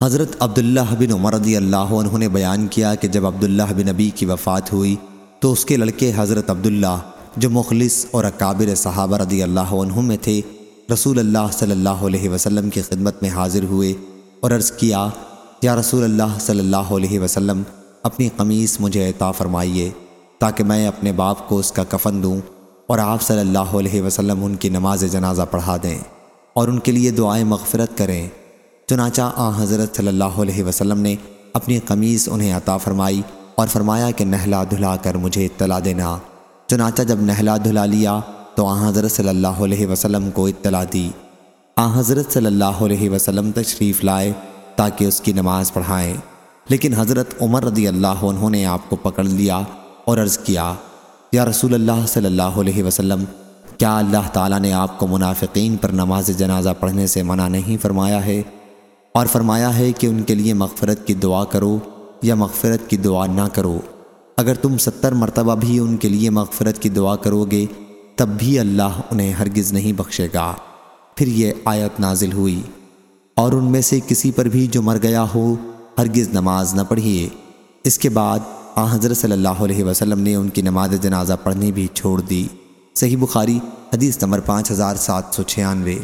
حضرت عبداللہ بن عمر رضی اللہ عنہ نے بیان کیا کہ جب عبداللہ بن نبی کی وفات ہوئی تو اس کے لڑکے حضرت عبداللہ جو مخلص اور اکابر صحابہ رضی اللہ عنہ میں تھے، رسول اللہ صلی اللہ علیہ وسلم کی خدمت میں حاضر ہوئے اور عرض کیا، یا رسول اللہ صلی اللہ علیہ وسلم، اپنی قمیص مجھے عطا فرمائیے تاکہ میں اپنے باپ کو اس کا کفن دوں اور آپ صلی اللہ علیہ وسلم ان کی نماز جنازہ پڑھا دیں اور ان کے لیے دعائیں مغفرت کریں۔ چنانچہ آ حضرت صلی اللہ علیہ وسلم نے اپنی قمیض انہیں عطا فرمائی اور فرمایا کہ نہلا دھلا کر مجھے اطلاع دینا۔ چنانچہ جب نہلا دھلا لیا تو آ حضرت صلی اللہ علیہ وسلم کو اطلاع دی۔ آ حضرت صلی اللہ علیہ وسلم تشریف لائے تاکہ اس کی نماز پڑھائیں۔ لیکن حضرت عمر رضی اللہ عنہ نے آپ کو پکڑ لیا اور عرض کیا، یا رسول اللہ صلی اللہ علیہ وسلم، کیا اللہ تعالیٰ نے آپ کو منافقین پر نماز جنازہ پڑھنے سے منع نہیں فرمایا ہے؟ اور فرمایا ہے کہ ان کے لیے مغفرت کی دعا کرو یا مغفرت کی دعا نہ کرو۔ اگر تم ستر مرتبہ بھی ان کے لیے مغفرت کی دعا کرو گے تب بھی اللہ انہیں ہرگز نہیں بخشے گا۔ پھر یہ آیت نازل ہوئی۔ اور ان میں سے کسی پر بھی جو مر گیا ہو، ہرگز نماز نہ پڑھیے۔ اس کے بعد آ حضرت صلی اللہ علیہ وسلم نے ان کی نماز جنازہ پڑھنی بھی چھوڑ دی۔ صحیح بخاری، حدیث نمبر پانچ ہزار سات سو چھیانوے۔